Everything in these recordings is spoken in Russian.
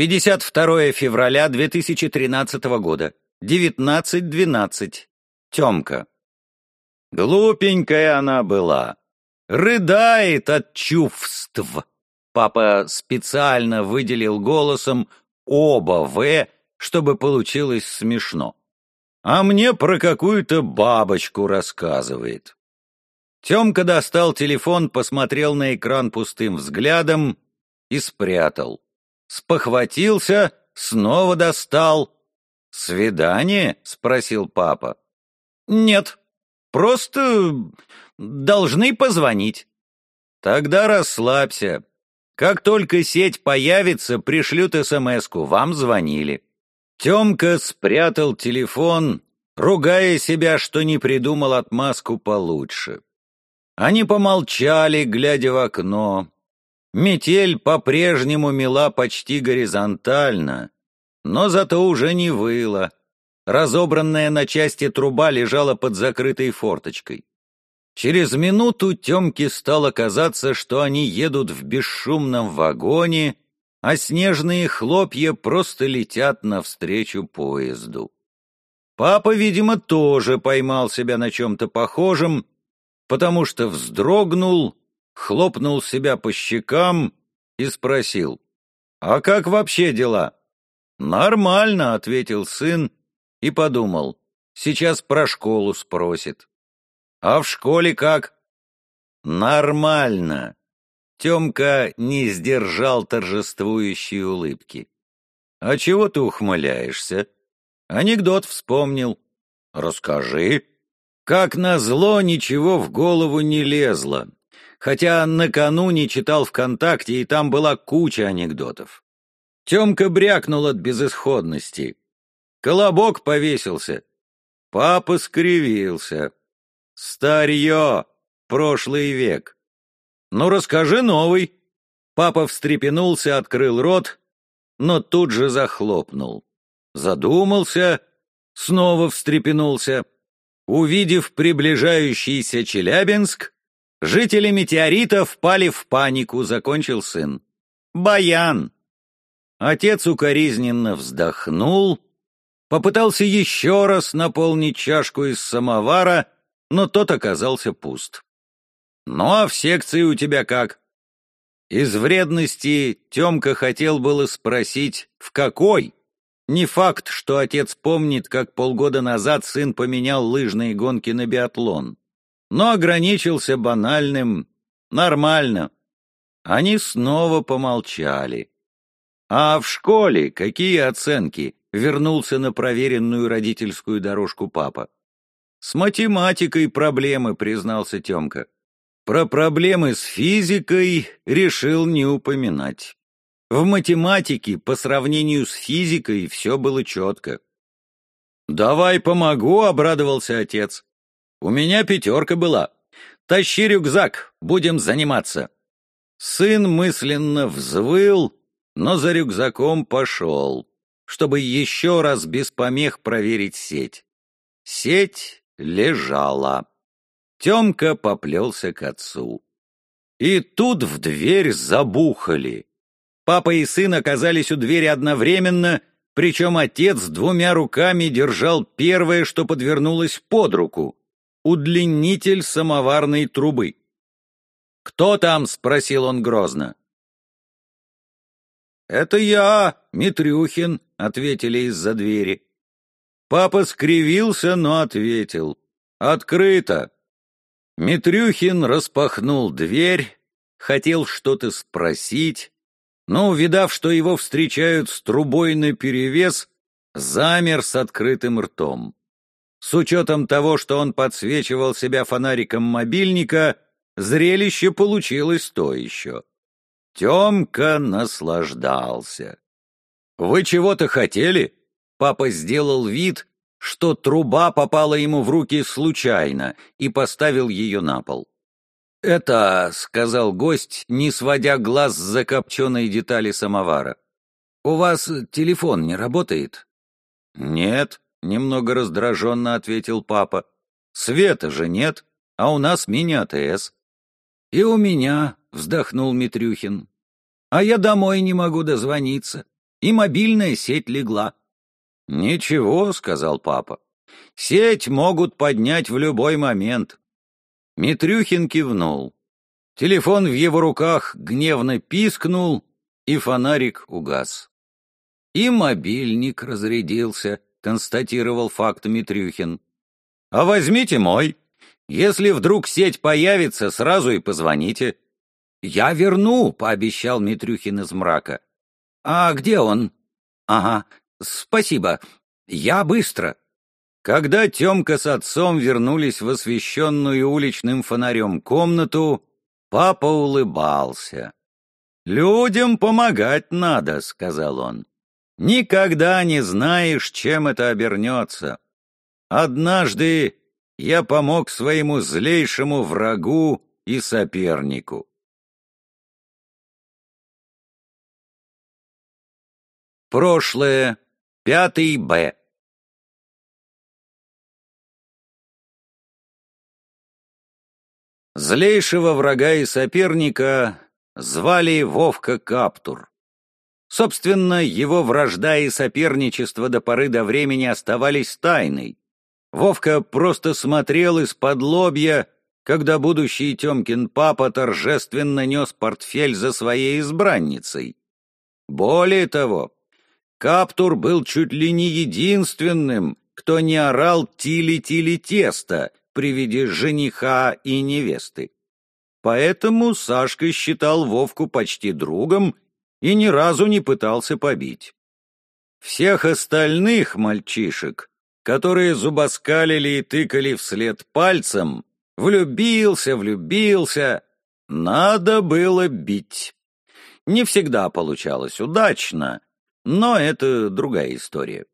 52 февраля 2013 года. 19.12. Темка. Глупенькая она была. Рыдает от чувств. Папа специально выделил голосом оба «В», чтобы получилось смешно. А мне про какую-то бабочку рассказывает. Темка достал телефон, посмотрел на экран пустым взглядом и спрятал. Спохватился, снова достал. «Свидание?» — спросил папа. «Нет, просто должны позвонить». «Тогда расслабься. Как только сеть появится, пришлют СМС-ку, вам звонили». Темка спрятал телефон, ругая себя, что не придумал отмазку получше. Они помолчали, глядя в окно. Метель по-прежнему мела почти горизонтально, но зато уже не выла. Разобранная на части труба лежала под закрытой форточкой. Через минуту Темке стало казаться, что они едут в бесшумном вагоне, а снежные хлопья просто летят навстречу поезду. Папа, видимо, тоже поймал себя на чем-то похожем, потому что вздрогнул, хлопнул себя по щекам и спросил, «А как вообще дела?» «Нормально», — ответил сын и подумал, «сейчас про школу спросит». «А в школе как?» «Нормально», Темка не сдержал торжествующей улыбки. «А чего ты ухмыляешься?» «Анекдот вспомнил». «Расскажи». Как назло, ничего в голову не лезло. Хотя накануне читал ВКонтакте, и там была куча анекдотов. Темка брякнул от безысходности. Колобок повесился. Папа скривился. Старье, прошлый век. «Ну, расскажи новый». Папа встрепенулся, открыл рот, но тут же захлопнул. Задумался, снова встрепенулся. Увидев приближающийся Челябинск, жители метеорита впали в панику, закончил сын. «Баян!» Отец укоризненно вздохнул, попытался еще раз наполнить чашку из самовара, но тот оказался пуст. «Ну а в секции у тебя как?» Из вредности Темка хотел было спросить, в какой? Не факт, что отец помнит, как полгода назад сын поменял лыжные гонки на биатлон. Но ограничился банальным «нормально». Они снова помолчали. «А в школе какие оценки?» — вернулся на проверенную родительскую дорожку папа. «С математикой проблемы», — признался Темка. Про проблемы с физикой решил не упоминать. В математике по сравнению с физикой все было четко. «Давай помогу», — обрадовался отец. «У меня пятерка была. Тащи рюкзак, будем заниматься». Сын мысленно взвыл, но за рюкзаком пошел, чтобы еще раз без помех проверить сеть. Сеть лежала. Темка поплелся к отцу. И тут в дверь забухали. Папа и сын оказались у двери одновременно, причем отец двумя руками держал первое, что подвернулось под руку — удлинитель самоварной трубы. «Кто там?» — спросил он грозно. «Это я, Митрюхин», — ответили из-за двери. Папа скривился, но ответил. «Открыто. Митрюхин распахнул дверь, хотел что-то спросить, но, увидав, что его встречают с трубой наперевес, замер с открытым ртом. С учетом того, что он подсвечивал себя фонариком мобильника, зрелище получилось то еще. Темка наслаждался. «Вы чего-то хотели?» Папа сделал вид, что труба попала ему в руки случайно и поставил ее на пол. «Это», — сказал гость, не сводя глаз с закопченной детали самовара, — «у вас телефон не работает?» «Нет», — немного раздраженно ответил папа, — «света же нет, а у нас мини-АТС». «И у меня», — вздохнул Митрюхин, — «а я домой не могу дозвониться. и мобильная сеть легла. «Ничего», — сказал папа, — «сеть могут поднять в любой момент». Митрюхин кивнул. Телефон в его руках гневно пискнул, и фонарик угас. «И мобильник разрядился», — констатировал факт Митрюхин. «А возьмите мой. Если вдруг сеть появится, сразу и позвоните». «Я верну», — пообещал Митрюхин из мрака. «А где он?» «Ага, спасибо. Я быстро». Когда Темка с отцом вернулись в освещенную уличным фонарем комнату, папа улыбался. «Людям помогать надо», — сказал он. «Никогда не знаешь, чем это обернется. Однажды я помог своему злейшему врагу и сопернику. Прошлое. Пятый Б. Злейшего врага и соперника звали Вовка Каптур. Собственно, его вражда и соперничество до поры до времени оставались тайной. Вовка просто смотрел из-под лобья, когда будущий Темкин папа торжественно нес портфель за своей избранницей. Более того, Каптур был чуть ли не единственным, кто не орал «тили-тили тесто» при виде жениха и невесты. Поэтому Сашка считал Вовку почти другом и ни разу не пытался побить. Всех остальных мальчишек, которые зубоскалили и тыкали вслед пальцем, влюбился, влюбился, надо было бить. Не всегда получалось удачно, но это другая история.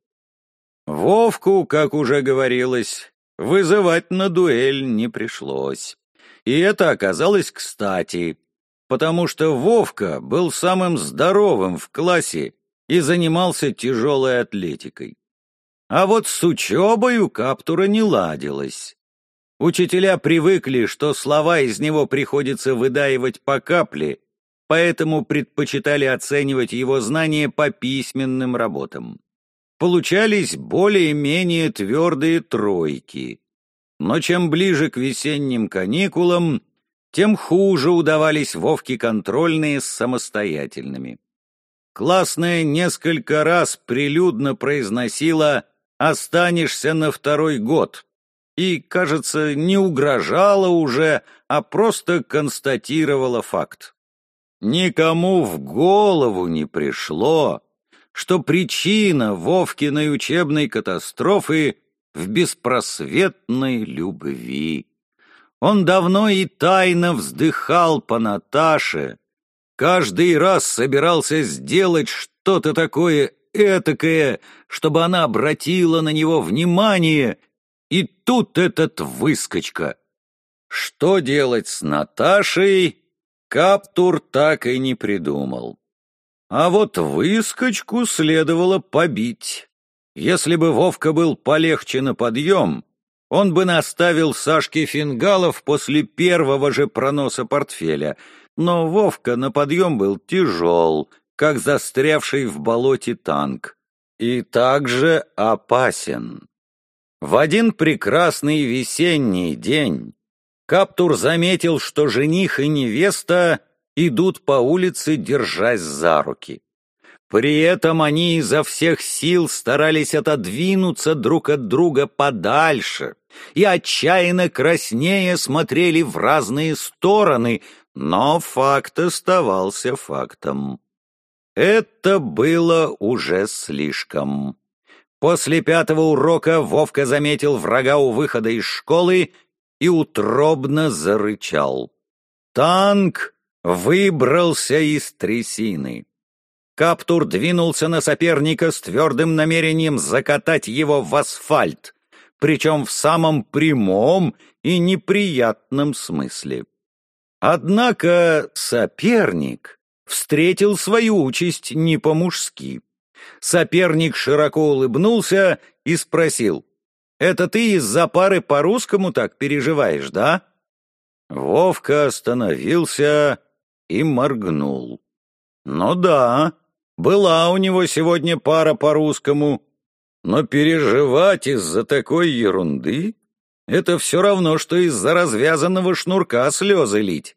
Вовку, как уже говорилось, вызывать на дуэль не пришлось. И это оказалось кстати, потому что Вовка был самым здоровым в классе и занимался тяжелой атлетикой. А вот с учебой у Каптура не ладилось. Учителя привыкли, что слова из него приходится выдаивать по капле, поэтому предпочитали оценивать его знания по письменным работам. Получались более-менее твердые тройки. Но чем ближе к весенним каникулам, тем хуже удавались Вовке контрольные с самостоятельными. Классная несколько раз прилюдно произносила «останешься на второй год», и, кажется, не угрожала уже, а просто констатировала факт. Никому в голову не пришло, что причина Вовкиной учебной катастрофы в беспросветной любви. Он давно и тайно вздыхал по Наташе, каждый раз собирался сделать что-то такое этакое, чтобы она обратила на него внимание, и тут этот выскочка. Что делать с Наташей, Каптур так и не придумал. А вот выскочку следовало побить. Если бы Вовка был полегче на подъем, он бы наставил Сашке фингалов после первого же проноса портфеля, но Вовка на подъем был тяжел, как застрявший в болоте танк, и также опасен. В один прекрасный весенний день Каптур заметил, что жених и невеста идут по улице, держась за руки. При этом они изо всех сил старались отодвинуться друг от друга подальше и отчаянно краснее смотрели в разные стороны, но факт оставался фактом. Это было уже слишком. После пятого урока Вовка заметил врага у выхода из школы и утробно зарычал. Танк выбрался из трясины. Каптур двинулся на соперника с твердым намерением закатать его в асфальт, причем в самом прямом и неприятном смысле. Однако соперник встретил свою участь не по-мужски. Соперник широко улыбнулся и спросил, это ты из-за пары по-русскому так переживаешь, да?» Вовка остановился и моргнул. «Ну да, Была у него сегодня пара по-русскому, но переживать из-за такой ерунды — это все равно, что из-за развязанного шнурка слезы лить.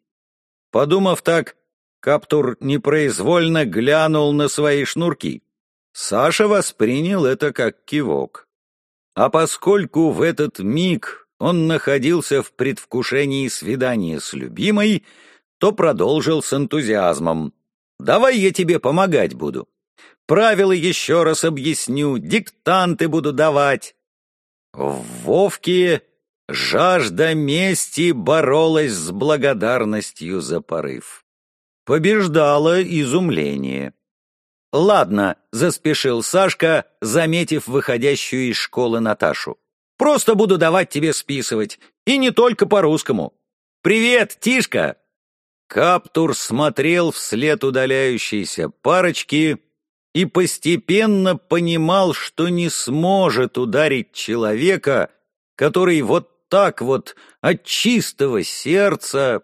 Подумав так, Каптур непроизвольно глянул на свои шнурки. Саша воспринял это как кивок. А поскольку в этот миг он находился в предвкушении свидания с любимой, то продолжил с энтузиазмом. «Давай я тебе помогать буду. Правила еще раз объясню, диктанты буду давать». В Вовке жажда мести боролась с благодарностью за порыв. Побеждало изумление. «Ладно», — заспешил Сашка, заметив выходящую из школы Наташу. «Просто буду давать тебе списывать, и не только по-русскому. Привет, Тишка!» Каптур смотрел вслед удаляющейся парочки и постепенно понимал, что не сможет ударить человека, который вот так вот от чистого сердца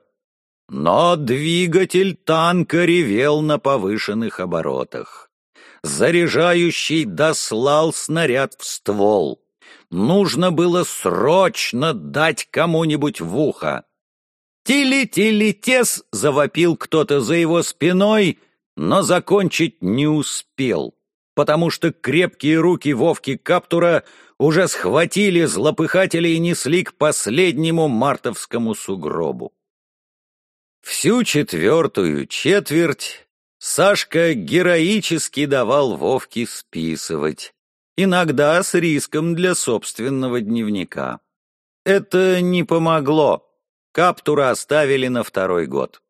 но двигатель танка ревел на повышенных оборотах. Заряжающий дослал снаряд в ствол. Нужно было срочно дать кому-нибудь в ухо. «Тили-тили-тес!» — завопил кто-то за его спиной, но закончить не успел, потому что крепкие руки Вовки Каптура уже схватили злопыхателя и несли к последнему мартовскому сугробу. Всю четвертую четверть Сашка героически давал Вовке списывать, иногда с риском для собственного дневника. Это не помогло, Каптура оставили на второй год.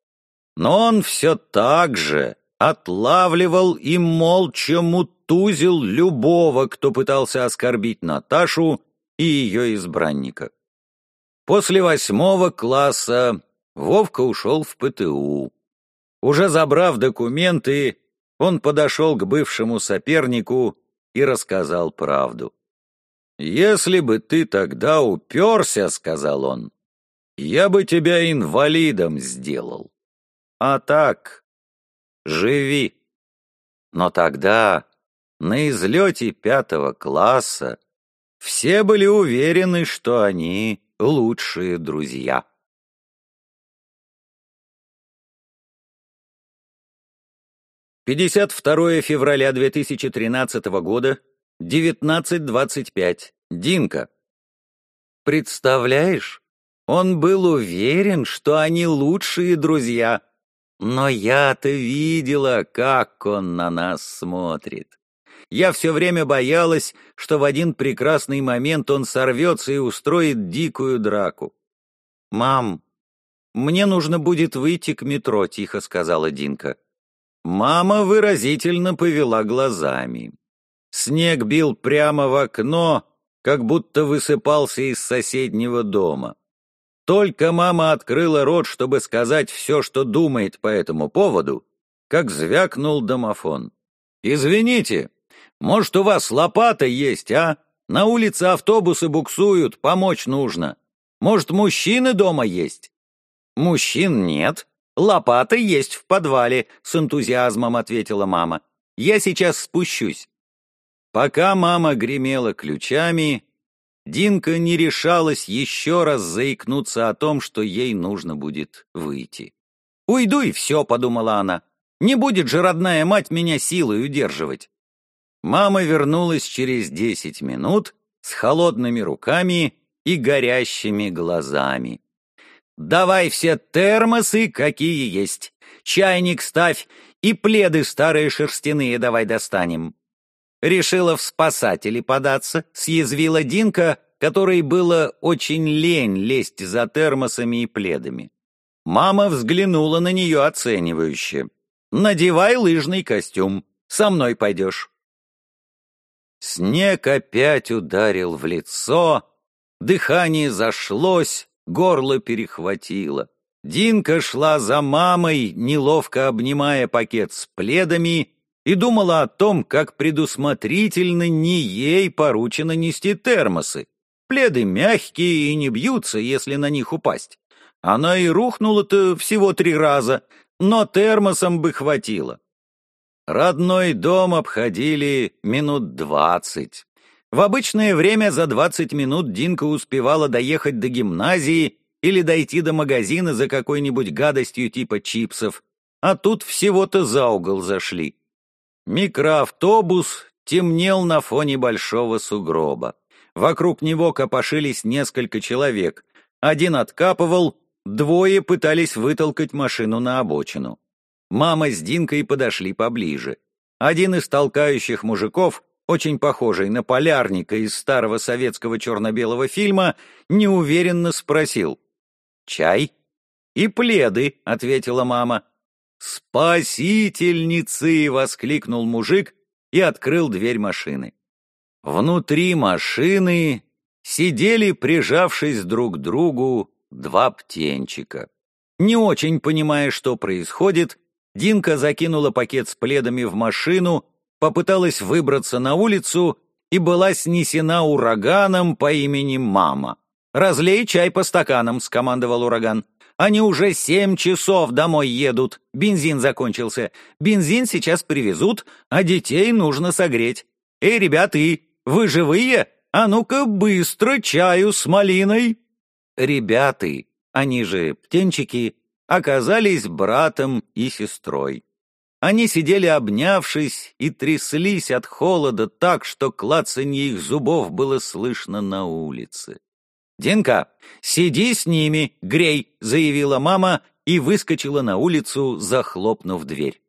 Но он все так же отлавливал и молча мутузил любого, кто пытался оскорбить Наташу и ее избранника. После восьмого класса Вовка ушел в ПТУ. Уже забрав документы, он подошел к бывшему сопернику и рассказал правду. «Если бы ты тогда уперся, — сказал он, — я бы тебя инвалидом сделал. А так, живи. Но тогда, на излете пятого класса, все были уверены, что они лучшие друзья. 52 февраля 2013 года, 19.25. Динка. Представляешь, он был уверен, что они лучшие друзья. Но я-то видела, как он на нас смотрит. Я все время боялась, что в один прекрасный момент он сорвется и устроит дикую драку. «Мам, мне нужно будет выйти к метро», — тихо сказала Динка. Мама выразительно повела глазами. Снег бил прямо в окно, как будто высыпался из соседнего дома. Только мама открыла рот, чтобы сказать все, что думает по этому поводу, как звякнул домофон. «Извините, может, у вас лопата есть, а? На улице автобусы буксуют, помочь нужно. Может, мужчины дома есть?» «Мужчин нет», «Лопата есть в подвале», — с энтузиазмом ответила мама. «Я сейчас спущусь». Пока мама гремела ключами, Динка не решалась еще раз заикнуться о том, что ей нужно будет выйти. «Уйду и все», — подумала она. «Не будет же родная мать меня силой удерживать». Мама вернулась через десять минут с холодными руками и горящими глазами. Давай все термосы, какие есть. Чайник ставь и пледы старые шерстяные давай достанем. Решила в спасатели податься, съязвила Динка, которой было очень лень лезть за термосами и пледами. Мама взглянула на нее оценивающе. «Надевай лыжный костюм, со мной пойдешь». Снег опять ударил в лицо, дыхание зашлось, горло перехватило. Динка шла за мамой, неловко обнимая пакет с пледами, и думала о том, как предусмотрительно не ей поручено нести термосы. Пледы мягкие и не бьются, если на них упасть. Она и рухнула-то всего три раза, но термосом бы хватило. Родной дом обходили минут двадцать. В обычное время за двадцать минут Динка успевала доехать до гимназии или дойти до магазина за какой-нибудь гадостью типа чипсов, а тут всего-то за угол зашли. Микроавтобус темнел на фоне большого сугроба. Вокруг него копошились несколько человек. Один откапывал, двое пытались вытолкать машину на обочину. Мама с Динкой подошли поближе. Один из толкающих мужиков, очень похожий на полярника из старого советского черно-белого фильма, неуверенно спросил. «Чай?» «И пледы», — ответила мама. «Спасительницы!» — воскликнул мужик и открыл дверь машины. Внутри машины сидели, прижавшись друг к другу, два птенчика. Не очень понимая, что происходит, Динка закинула пакет с пледами в машину, попыталась выбраться на улицу и была снесена ураганом по имени Мама. «Разлей чай по стаканам», — скомандовал ураган. Они уже семь часов домой едут. Бензин закончился. Бензин сейчас привезут, а детей нужно согреть. Эй, ребята, вы живые? А ну-ка быстро чаю с малиной. Ребята, они же птенчики, оказались братом и сестрой. Они сидели обнявшись и тряслись от холода так, что клацанье их зубов было слышно на улице. «Динка, сиди с ними, грей!» — заявила мама и выскочила на улицу, захлопнув дверь.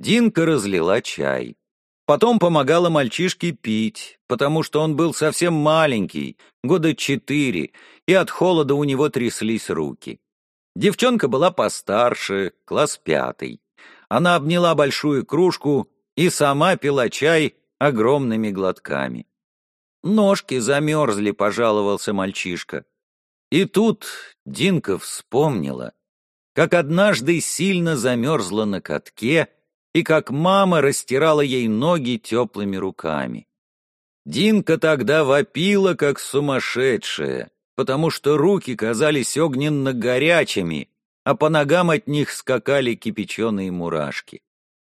Динка разлила чай. Потом помогала мальчишке пить, потому что он был совсем маленький, года четыре, и от холода у него тряслись руки. Девчонка была постарше, класс пятый. Она обняла большую кружку и сама пила чай огромными глотками. Ножки замерзли, пожаловался мальчишка. И тут Динка вспомнила, как однажды сильно замерзла на катке и как мама растирала ей ноги теплыми руками. Динка тогда вопила, как сумасшедшая, потому что руки казались огненно горячими, а по ногам от них скакали кипяченые мурашки.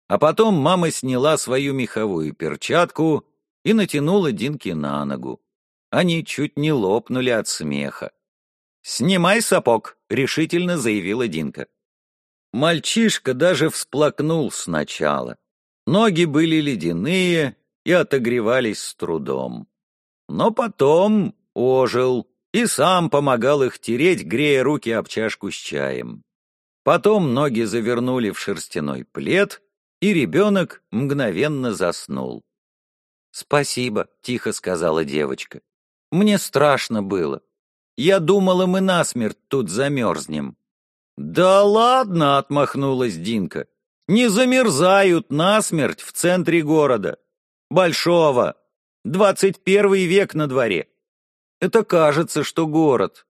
А потом мама сняла свою меховую перчатку и натянула Динки на ногу. Они чуть не лопнули от смеха. «Снимай сапог», — решительно заявила Динка. Мальчишка даже всплакнул сначала. Ноги были ледяные и отогревались с трудом. Но потом ожил и сам помогал их тереть, грея руки об чашку с чаем. Потом ноги завернули в шерстяной плед, и ребенок мгновенно заснул. «Спасибо», — тихо сказала девочка. «Мне страшно было. Я думала, мы насмерть тут замерзнем». «Да ладно!» — отмахнулась Динка. «Не замерзают насмерть в центре города. Большого. Двадцать первый век на дворе. Это кажется, что город.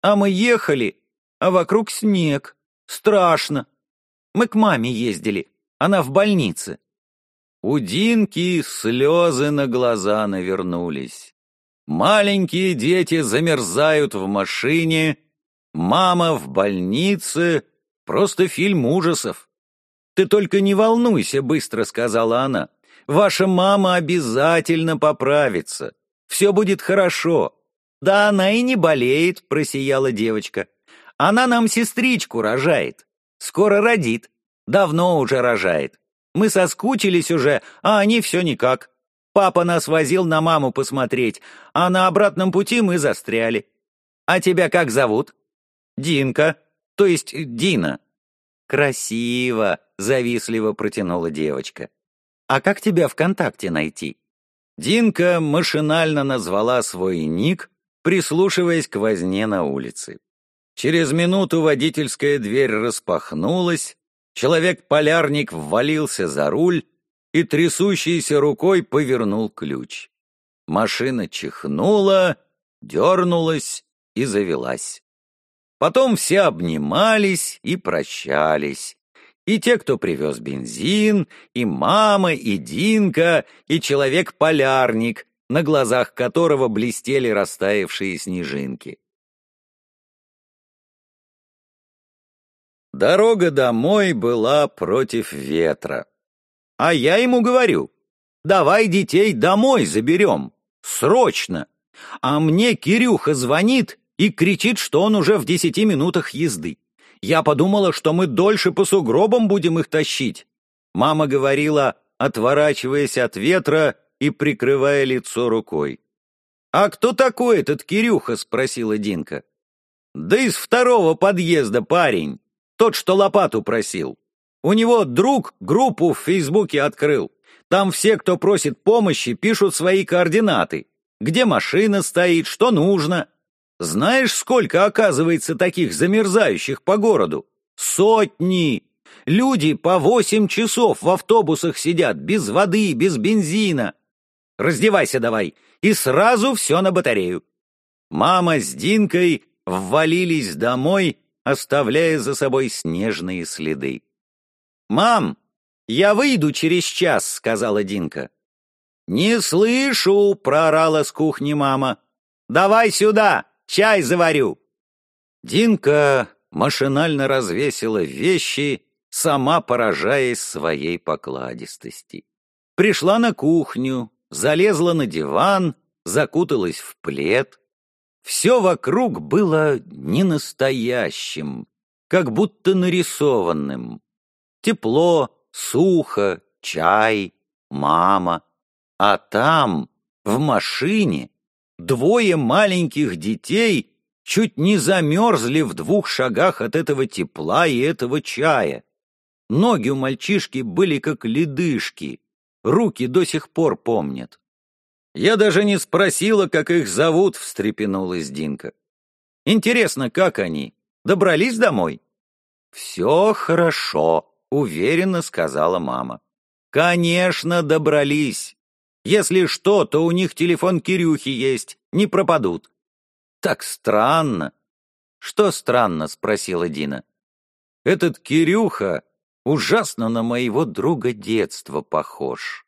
А мы ехали, а вокруг снег. Страшно. Мы к маме ездили. Она в больнице. У Динки слезы на глаза навернулись. Маленькие дети замерзают в машине, мама в больнице, просто фильм ужасов. «Ты только не волнуйся», — быстро сказала она. «Ваша мама обязательно поправится. Все будет хорошо». «Да она и не болеет», — просияла девочка. «Она нам сестричку рожает. Скоро родит. Давно уже рожает. Мы соскучились уже, а они все никак. Папа нас возил на маму посмотреть, а на обратном пути мы застряли. А тебя как зовут? Динка, то есть Дина. Красиво, завистливо протянула девочка. А как тебя ВКонтакте найти? Динка машинально назвала свой ник, прислушиваясь к возне на улице. Через минуту водительская дверь распахнулась, Человек-полярник ввалился за руль и трясущейся рукой повернул ключ. Машина чихнула, дернулась и завелась. Потом все обнимались и прощались. И те, кто привез бензин, и мама, и Динка, и человек-полярник, на глазах которого блестели растаявшие снежинки. Дорога домой была против ветра. А я ему говорю, давай детей домой заберем, срочно. А мне Кирюха звонит и кричит, что он уже в десяти минутах езды. Я подумала, что мы дольше по сугробам будем их тащить. Мама говорила, отворачиваясь от ветра и прикрывая лицо рукой. «А кто такой этот Кирюха?» — спросила Динка. «Да из второго подъезда парень, тот, что лопату просил. У него друг группу в Фейсбуке открыл. Там все, кто просит помощи, пишут свои координаты. Где машина стоит, что нужно. Знаешь, сколько оказывается таких замерзающих по городу? Сотни! Люди по восемь часов в автобусах сидят, без воды, без бензина. Раздевайся давай, и сразу все на батарею. Мама с Динкой ввалились домой, оставляя за собой снежные следы. «Мам, я выйду через час», — сказала Динка. «Не слышу», — проорала с кухни мама. «Давай сюда, чай заварю». Динка машинально развесила вещи, сама поражаясь своей покладистости. Пришла на кухню, залезла на диван, закуталась в плед. Все вокруг было ненастоящим, как будто нарисованным. Тепло, сухо, чай, мама. А там, в машине, двое маленьких детей чуть не замерзли в двух шагах от этого тепла и этого чая. Ноги у мальчишки были как ледышки, руки до сих пор помнят. Я даже не спросила, как их зовут, встрепенулась Динка. Интересно, как они? Добрались домой? Все хорошо, уверенно сказала мама. Конечно, добрались. Если что, то у них телефон Кирюхи есть, не пропадут. Так странно. Что странно, спросила Дина. Этот Кирюха ужасно на моего друга детства похож.